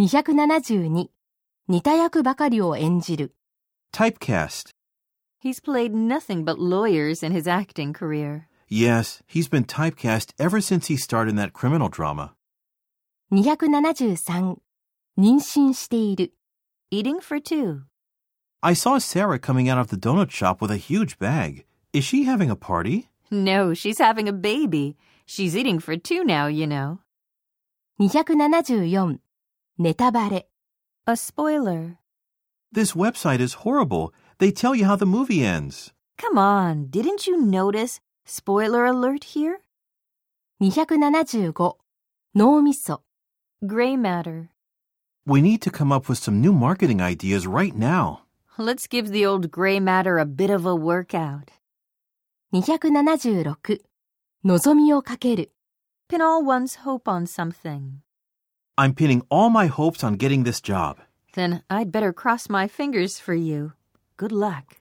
272似た役ばかりを演じる Typecast. He's played nothing but lawyers in his acting career. Yes, he's been typecast ever since he starred in that criminal drama. 273妊娠している Eating for two. I saw Sarah coming out of the donut shop with a huge bag. Is she having a party? No, she's having a baby. She's eating for two now, you know. 274 ネタバレ A spoiler. This website is horrible. They tell you how the movie ends. Come on, didn't you notice? Spoiler alert here? 275脳みそ Gray matter. We need to come up with some new marketing ideas right now. Let's give the old gray matter a bit of a workout. 276望みをかける Pin all one's hope on something. I'm pinning all my hopes on getting this job. Then I'd better cross my fingers for you. Good luck.